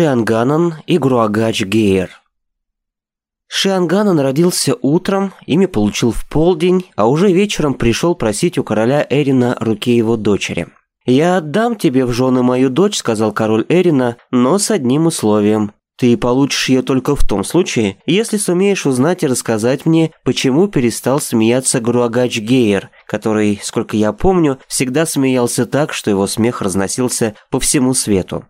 Шианганан и Груагач Гейер. Шианганан родился утром, имя получил в полдень, а уже вечером пришел просить у короля Эрина руки его дочери. «Я отдам тебе в жены мою дочь», — сказал король Эрина, — «но с одним условием. Ты получишь ее только в том случае, если сумеешь узнать и рассказать мне, почему перестал смеяться Груагач Гейер, который, сколько я помню, всегда смеялся так, что его смех разносился по всему свету.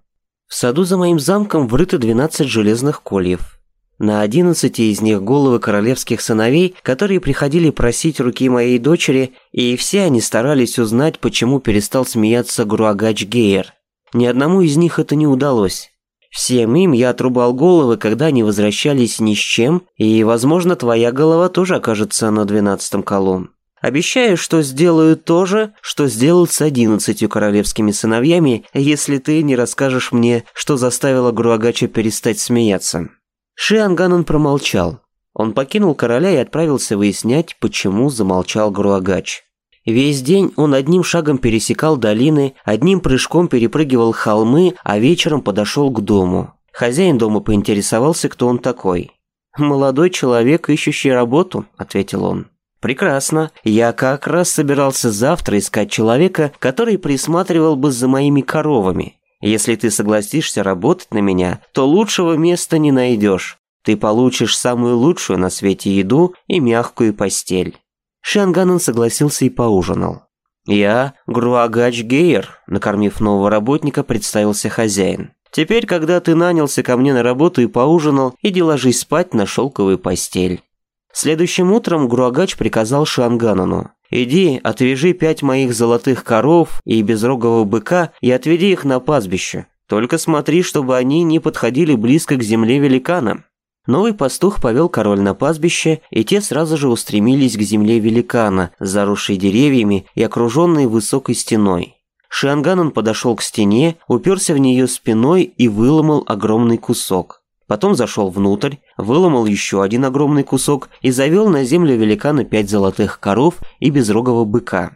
В саду за моим замком врыто 12 железных кольев. На одиннадцати из них головы королевских сыновей, которые приходили просить руки моей дочери, и все они старались узнать, почему перестал смеяться Груагач Гейер. Ни одному из них это не удалось. Всем им я отрубал головы, когда они возвращались ни с чем, и, возможно, твоя голова тоже окажется на двенадцатом колом. Обещаю, что сделаю то же, что сделал с одиннадцатью королевскими сыновьями, если ты не расскажешь мне, что заставило Груагача перестать смеяться». Шианганан промолчал. Он покинул короля и отправился выяснять, почему замолчал Груагач. Весь день он одним шагом пересекал долины, одним прыжком перепрыгивал холмы, а вечером подошел к дому. Хозяин дома поинтересовался, кто он такой. «Молодой человек, ищущий работу», — ответил он. Прекрасно. Я как раз собирался завтра искать человека, который присматривал бы за моими коровами. Если ты согласишься работать на меня, то лучшего места не найдешь. Ты получишь самую лучшую на свете еду и мягкую постель». Шианганан согласился и поужинал. «Я Груагач Гейер», – накормив нового работника, представился хозяин. «Теперь, когда ты нанялся ко мне на работу и поужинал, иди ложись спать на шелковую постель». Следующим утром Груагач приказал Шанганану. «Иди, отвяжи пять моих золотых коров и безрогого быка и отведи их на пастбище. Только смотри, чтобы они не подходили близко к земле великана». Новый пастух повел король на пастбище, и те сразу же устремились к земле великана, заросшей деревьями и окруженной высокой стеной. Шианганан подошел к стене, уперся в нее спиной и выломал огромный кусок. Потом зашел внутрь, выломал еще один огромный кусок и завел на землю великана пять золотых коров и безрогого быка.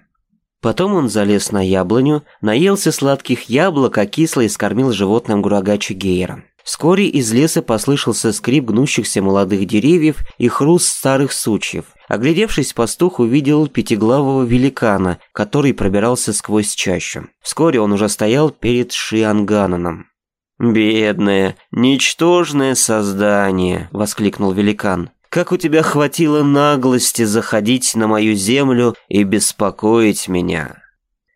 Потом он залез на яблоню, наелся сладких яблок, а кисло и скормил животным Гурагачу Гейера. Вскоре из леса послышался скрип гнущихся молодых деревьев и хруст старых сучьев. Оглядевшись, пастух увидел пятиглавого великана, который пробирался сквозь чащу. Вскоре он уже стоял перед Шиангананом. «Бедное, ничтожное создание!» — воскликнул великан. «Как у тебя хватило наглости заходить на мою землю и беспокоить меня!»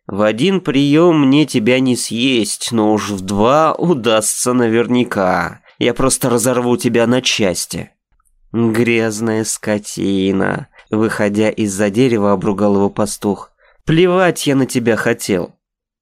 «В один прием мне тебя не съесть, но уж в два удастся наверняка. Я просто разорву тебя на части!» «Грязная скотина!» — выходя из-за дерева, обругал его пастух. «Плевать я на тебя хотел!»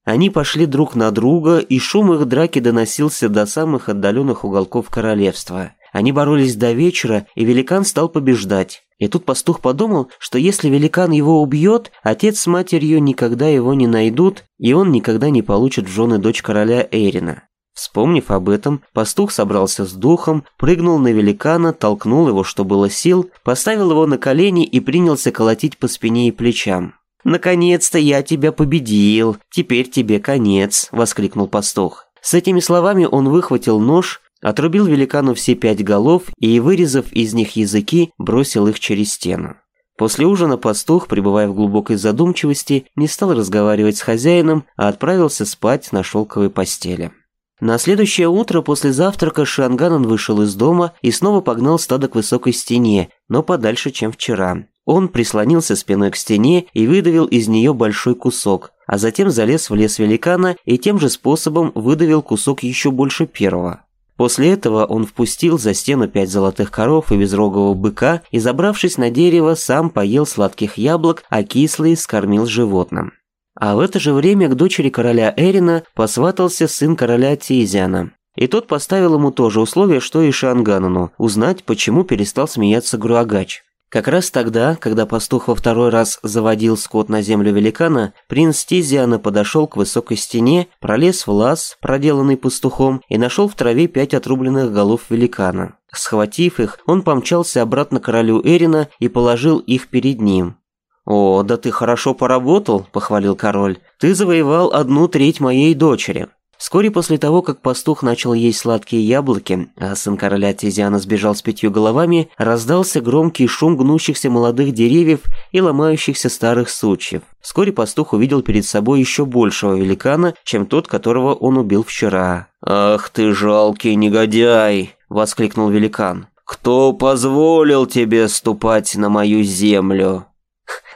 Они пошли друг на друга, и шум их драки доносился до самых отдаленных уголков королевства. Они боролись до вечера, и великан стал побеждать. И тут пастух подумал, что если великан его убьет, отец с матерью никогда его не найдут, и он никогда не получит в жены дочь короля Эрина. Вспомнив об этом, пастух собрался с духом, прыгнул на великана, толкнул его, что было сил, поставил его на колени и принялся колотить по спине и плечам. «Наконец-то я тебя победил! Теперь тебе конец!» – воскликнул пастух. С этими словами он выхватил нож, отрубил великану все пять голов и, вырезав из них языки, бросил их через стену. После ужина пастух, пребывая в глубокой задумчивости, не стал разговаривать с хозяином, а отправился спать на шелковой постели. На следующее утро после завтрака Шанганан вышел из дома и снова погнал стадо к высокой стене, но подальше, чем вчера. Он прислонился спиной к стене и выдавил из нее большой кусок, а затем залез в лес великана и тем же способом выдавил кусок еще больше первого. После этого он впустил за стену пять золотых коров и безрогого быка и, забравшись на дерево, сам поел сладких яблок, а кислые скормил животным. А в это же время к дочери короля Эрина посватался сын короля Тиезяна. И тот поставил ему тоже условие, что и Шанганану – узнать, почему перестал смеяться Груагач. Как раз тогда, когда пастух во второй раз заводил скот на землю великана, принц Тизиана подошел к высокой стене, пролез в лаз, проделанный пастухом, и нашел в траве пять отрубленных голов великана. Схватив их, он помчался обратно к королю Эрина и положил их перед ним. «О, да ты хорошо поработал», – похвалил король. «Ты завоевал одну треть моей дочери». Вскоре после того, как пастух начал есть сладкие яблоки, а сын короля Тезиана сбежал с пятью головами, раздался громкий шум гнущихся молодых деревьев и ломающихся старых сучьев. Вскоре пастух увидел перед собой еще большего великана, чем тот, которого он убил вчера. «Ах ты жалкий негодяй!» – воскликнул великан. «Кто позволил тебе ступать на мою землю?»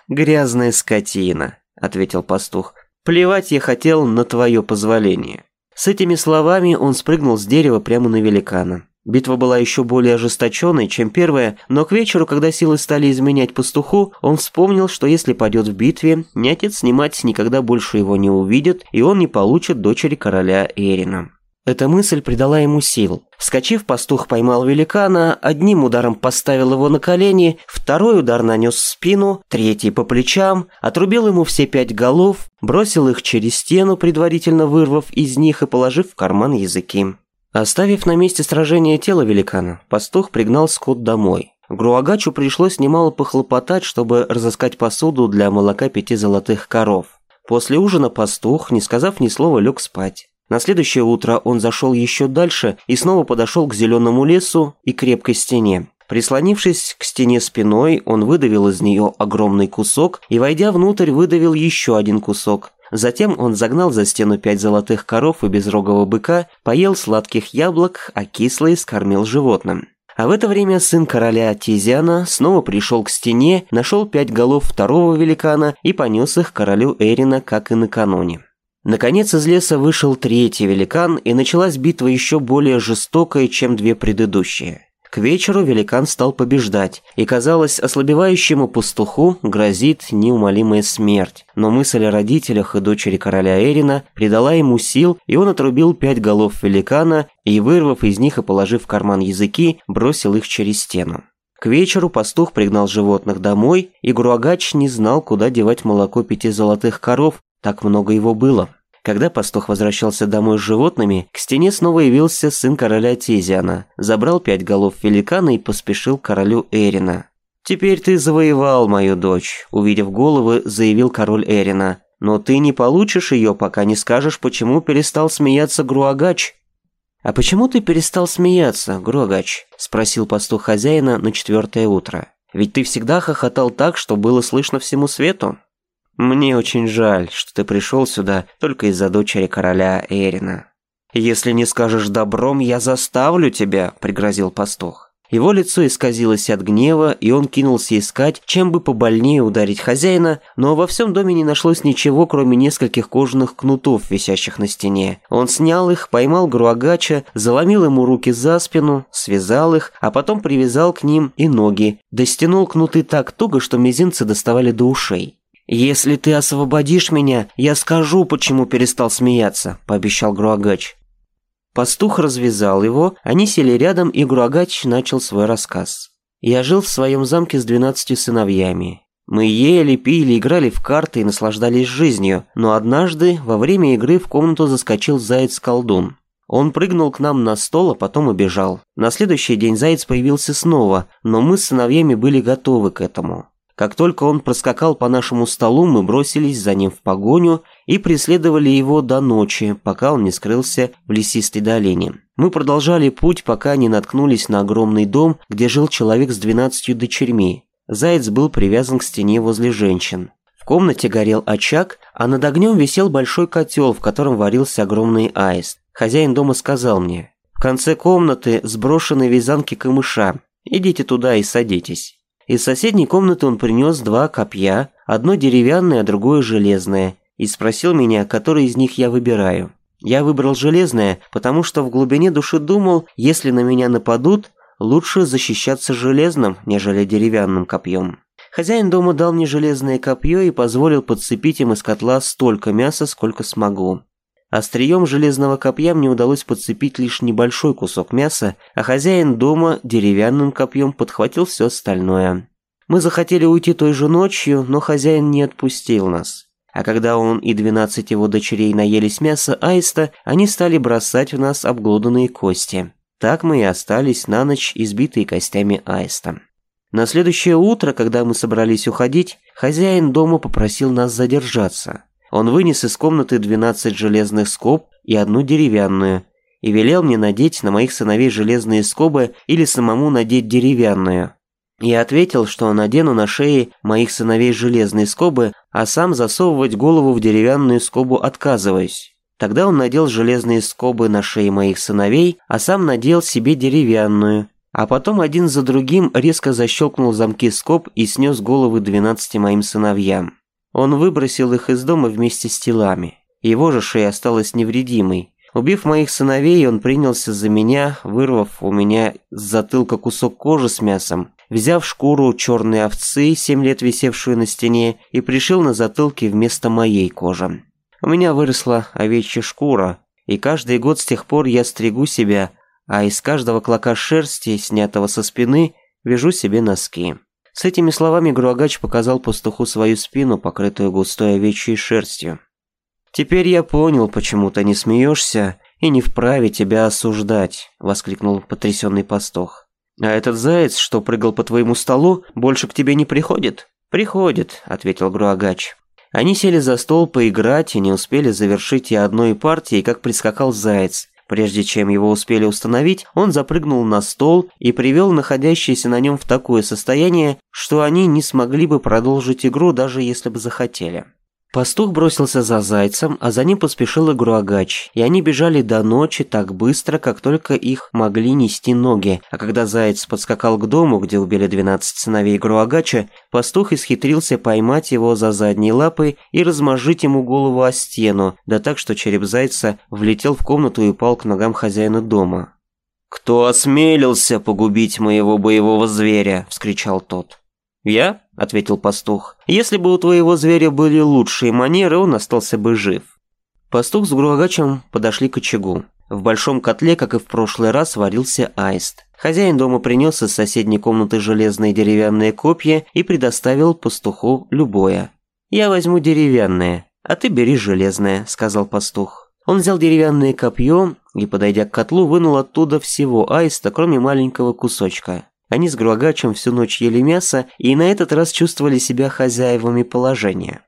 «Грязная скотина», – ответил пастух. «Плевать я хотел на твое позволение». С этими словами он спрыгнул с дерева прямо на великана. Битва была еще более ожесточенной, чем первая, но к вечеру, когда силы стали изменять пастуху, он вспомнил, что если падет в битве, ни отец, ни мать никогда больше его не увидят, и он не получит дочери короля Эрина. Эта мысль придала ему сил. Скочив, пастух поймал великана, одним ударом поставил его на колени, второй удар нанес в спину, третий по плечам, отрубил ему все пять голов, бросил их через стену, предварительно вырвав из них и положив в карман языки. Оставив на месте сражения тело великана, пастух пригнал скот домой. Груагачу пришлось немало похлопотать, чтобы разыскать посуду для молока пяти золотых коров. После ужина пастух, не сказав ни слова, лег спать. На следующее утро он зашел еще дальше и снова подошел к зеленому лесу и крепкой стене. Прислонившись к стене спиной, он выдавил из нее огромный кусок и, войдя внутрь, выдавил еще один кусок. Затем он загнал за стену пять золотых коров и безрогого быка, поел сладких яблок, а кислые скормил животным. А в это время сын короля Тизиана снова пришел к стене, нашел пять голов второго великана и понес их королю Эрина, как и накануне. Наконец из леса вышел третий великан, и началась битва еще более жестокая, чем две предыдущие. К вечеру великан стал побеждать, и казалось, ослабевающему пастуху грозит неумолимая смерть. Но мысль о родителях и дочери короля Эрина придала ему сил, и он отрубил пять голов великана и, вырвав из них и положив в карман языки, бросил их через стену. К вечеру пастух пригнал животных домой, и Груагач не знал, куда девать молоко пяти золотых коров, так много его было. Когда пастух возвращался домой с животными, к стене снова явился сын короля Тезиана, забрал пять голов великана и поспешил к королю Эрина. «Теперь ты завоевал мою дочь», – увидев головы, заявил король Эрина. «Но ты не получишь ее, пока не скажешь, почему перестал смеяться Груагач». «А почему ты перестал смеяться, Груагач?» – спросил пастух хозяина на четвертое утро. «Ведь ты всегда хохотал так, что было слышно всему свету». Мне очень жаль, что ты пришел сюда только из-за дочери короля Эрина. Если не скажешь добром, я заставлю тебя, пригрозил пастух. Его лицо исказилось от гнева, и он кинулся искать, чем бы побольнее ударить хозяина, но во всем доме не нашлось ничего, кроме нескольких кожаных кнутов, висящих на стене. Он снял их, поймал Груагача, заломил ему руки за спину, связал их, а потом привязал к ним и ноги, да кнуты так туго, что мизинцы доставали до ушей. «Если ты освободишь меня, я скажу, почему перестал смеяться», – пообещал Груагач. Пастух развязал его, они сели рядом, и Груагач начал свой рассказ. «Я жил в своем замке с двенадцатью сыновьями. Мы ели, пили, играли в карты и наслаждались жизнью, но однажды во время игры в комнату заскочил заяц-колдун. Он прыгнул к нам на стол, а потом убежал. На следующий день заяц появился снова, но мы с сыновьями были готовы к этому. Как только он проскакал по нашему столу, мы бросились за ним в погоню и преследовали его до ночи, пока он не скрылся в лесистой долине. Мы продолжали путь, пока не наткнулись на огромный дом, где жил человек с двенадцатью дочерьми. Заяц был привязан к стене возле женщин. В комнате горел очаг, а над огнем висел большой котел, в котором варился огромный аист. Хозяин дома сказал мне, «В конце комнаты сброшены вязанки камыша. Идите туда и садитесь». Из соседней комнаты он принес два копья, одно деревянное, а другое железное, и спросил меня, который из них я выбираю. Я выбрал железное, потому что в глубине души думал, если на меня нападут, лучше защищаться железным, нежели деревянным копьем. Хозяин дома дал мне железное копье и позволил подцепить им из котла столько мяса, сколько смогу. Острием железного копья мне удалось подцепить лишь небольшой кусок мяса, а хозяин дома деревянным копьем подхватил все остальное. Мы захотели уйти той же ночью, но хозяин не отпустил нас. А когда он и двенадцать его дочерей наелись мяса аиста, они стали бросать в нас обглоданные кости. Так мы и остались на ночь избитые костями аиста. На следующее утро, когда мы собрались уходить, хозяин дома попросил нас задержаться. Он вынес из комнаты 12 железных скоб и одну деревянную, и велел мне надеть на моих сыновей железные скобы или самому надеть деревянную. Я ответил, что надену на шее моих сыновей железные скобы, а сам засовывать голову в деревянную скобу отказываюсь. Тогда он надел железные скобы на шее моих сыновей, а сам надел себе деревянную. А потом один за другим резко защелкнул замки скоб и снес головы двенадцати моим сыновьям. Он выбросил их из дома вместе с телами. Его же шея осталась невредимой. Убив моих сыновей, он принялся за меня, вырвав у меня с затылка кусок кожи с мясом, взяв шкуру черной овцы, семь лет висевшую на стене, и пришил на затылке вместо моей кожи. У меня выросла овечья шкура, и каждый год с тех пор я стригу себя, а из каждого клока шерсти, снятого со спины, вяжу себе носки. С этими словами Груагач показал пастуху свою спину, покрытую густой овечьей шерстью. «Теперь я понял, почему ты не смеешься и не вправе тебя осуждать», – воскликнул потрясенный пастух. «А этот заяц, что прыгал по твоему столу, больше к тебе не приходит?» «Приходит», – ответил Груагач. Они сели за стол поиграть и не успели завершить и одной партии, как прискакал заяц Прежде чем его успели установить, он запрыгнул на стол и привел находящиеся на нем в такое состояние, что они не смогли бы продолжить игру, даже если бы захотели. Пастух бросился за зайцем, а за ним поспешил и Груагач, и они бежали до ночи так быстро, как только их могли нести ноги. А когда заяц подскакал к дому, где убили 12 сыновей Груагача, пастух исхитрился поймать его за задние лапы и размажить ему голову о стену, да так, что череп зайца влетел в комнату и упал к ногам хозяина дома. «Кто осмелился погубить моего боевого зверя?» – вскричал тот. «Я?» — ответил пастух. «Если бы у твоего зверя были лучшие манеры, он остался бы жив». Пастух с Гурагачем подошли к очагу. В большом котле, как и в прошлый раз, варился аист. Хозяин дома принес из соседней комнаты железные деревянные копья и предоставил пастуху любое. «Я возьму деревянное, а ты бери железное», — сказал пастух. Он взял деревянное копье и, подойдя к котлу, вынул оттуда всего аиста, кроме маленького кусочка. Они с Груагачем всю ночь ели мясо и на этот раз чувствовали себя хозяевами положения.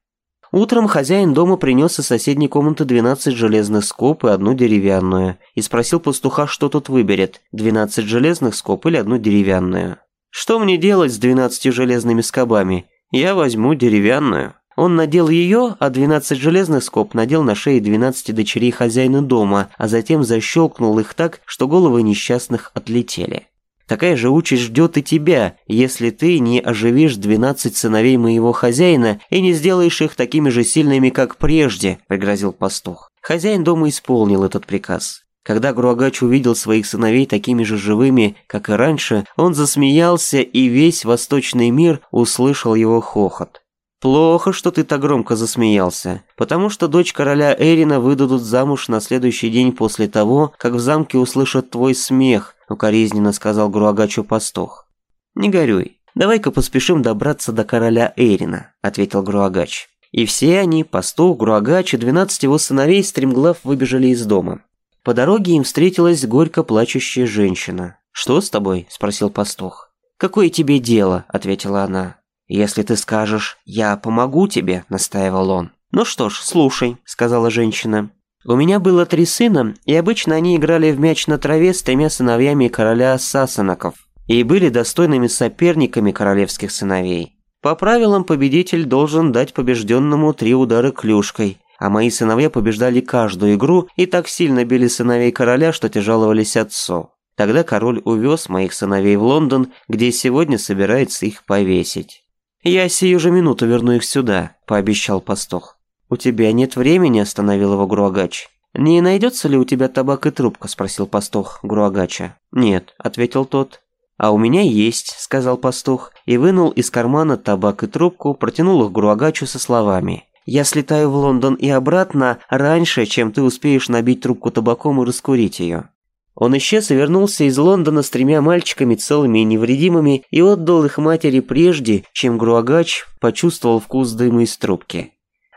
Утром хозяин дома принес из соседней комнаты 12 железных скоб и одну деревянную, и спросил пастуха, что тот выберет – 12 железных скоб или одну деревянную. «Что мне делать с 12 железными скобами? Я возьму деревянную». Он надел ее, а 12 железных скоб надел на шеи 12 дочерей хозяина дома, а затем защелкнул их так, что головы несчастных отлетели. Такая же участь ждет и тебя, если ты не оживишь двенадцать сыновей моего хозяина и не сделаешь их такими же сильными, как прежде», – пригрозил пастух. Хозяин дома исполнил этот приказ. Когда Груагач увидел своих сыновей такими же живыми, как и раньше, он засмеялся, и весь восточный мир услышал его хохот. Плохо, что ты так громко засмеялся, потому что дочь короля Эрина выдадут замуж на следующий день после того, как в замке услышат твой смех, укоризненно сказал Груагачу пастух. Не горюй. Давай-ка поспешим добраться до короля Эрина, ответил Груагач. И все они, пастух, Груагач и двенадцать его сыновей стремглав выбежали из дома. По дороге им встретилась горько плачущая женщина. «Что с тобой?» – спросил пастух. «Какое тебе дело?» – ответила она. «Если ты скажешь, я помогу тебе», — настаивал он. «Ну что ж, слушай», — сказала женщина. «У меня было три сына, и обычно они играли в мяч на траве с тремя сыновьями короля Сасанаков и были достойными соперниками королевских сыновей. По правилам победитель должен дать побежденному три удара клюшкой, а мои сыновья побеждали каждую игру и так сильно били сыновей короля, что те жаловались отцу. Тогда король увез моих сыновей в Лондон, где сегодня собирается их повесить. «Я сию же минуту верну их сюда», – пообещал пастух. «У тебя нет времени», – остановил его Груагач. «Не найдется ли у тебя табак и трубка?» – спросил пастух Груагача. «Нет», – ответил тот. «А у меня есть», – сказал пастух, и вынул из кармана табак и трубку, протянул их Груагачу со словами. «Я слетаю в Лондон и обратно раньше, чем ты успеешь набить трубку табаком и раскурить ее». Он исчез и вернулся из Лондона с тремя мальчиками целыми и невредимыми и отдал их матери прежде, чем Груагач почувствовал вкус дыма из трубки.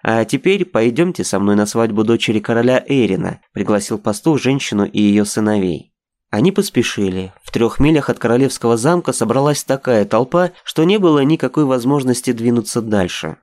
«А теперь пойдемте со мной на свадьбу дочери короля Эрина», – пригласил пастух женщину и ее сыновей. Они поспешили. В трех милях от королевского замка собралась такая толпа, что не было никакой возможности двинуться дальше.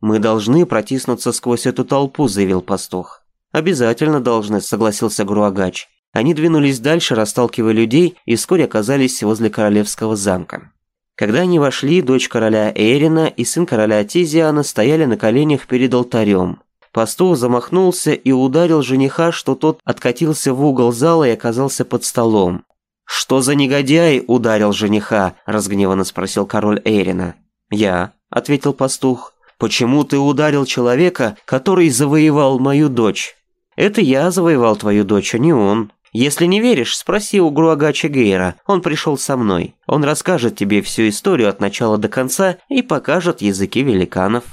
«Мы должны протиснуться сквозь эту толпу», – заявил пастух. «Обязательно должны», – согласился Груагач. Они двинулись дальше, расталкивая людей, и вскоре оказались возле королевского замка. Когда они вошли, дочь короля Эрина и сын короля Тизиана стояли на коленях перед алтарем. Пастух замахнулся и ударил жениха, что тот откатился в угол зала и оказался под столом. «Что за негодяй ударил жениха?» – разгневанно спросил король Эрина. «Я», – ответил пастух. «Почему ты ударил человека, который завоевал мою дочь?» «Это я завоевал твою дочь, а не он», «Если не веришь, спроси у Груагача Гейра, он пришел со мной. Он расскажет тебе всю историю от начала до конца и покажет языки великанов».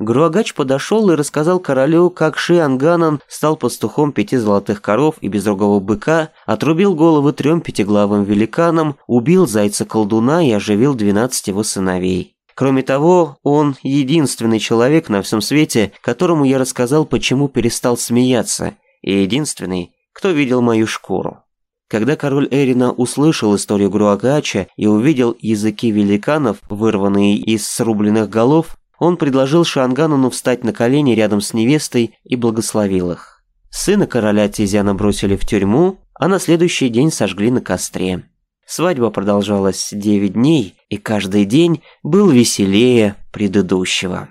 Груагач подошел и рассказал королю, как Шианганан стал пастухом пяти золотых коров и безрогого быка, отрубил головы трем пятиглавым великанам, убил зайца-колдуна и оживил двенадцать его сыновей. Кроме того, он единственный человек на всем свете, которому я рассказал, почему перестал смеяться, и единственный, кто видел мою шкуру. Когда король Эрина услышал историю Груагача и увидел языки великанов, вырванные из срубленных голов, он предложил Шангану встать на колени рядом с невестой и благословил их. Сына короля Тизяна бросили в тюрьму, а на следующий день сожгли на костре. Свадьба продолжалась 9 дней, и каждый день был веселее предыдущего.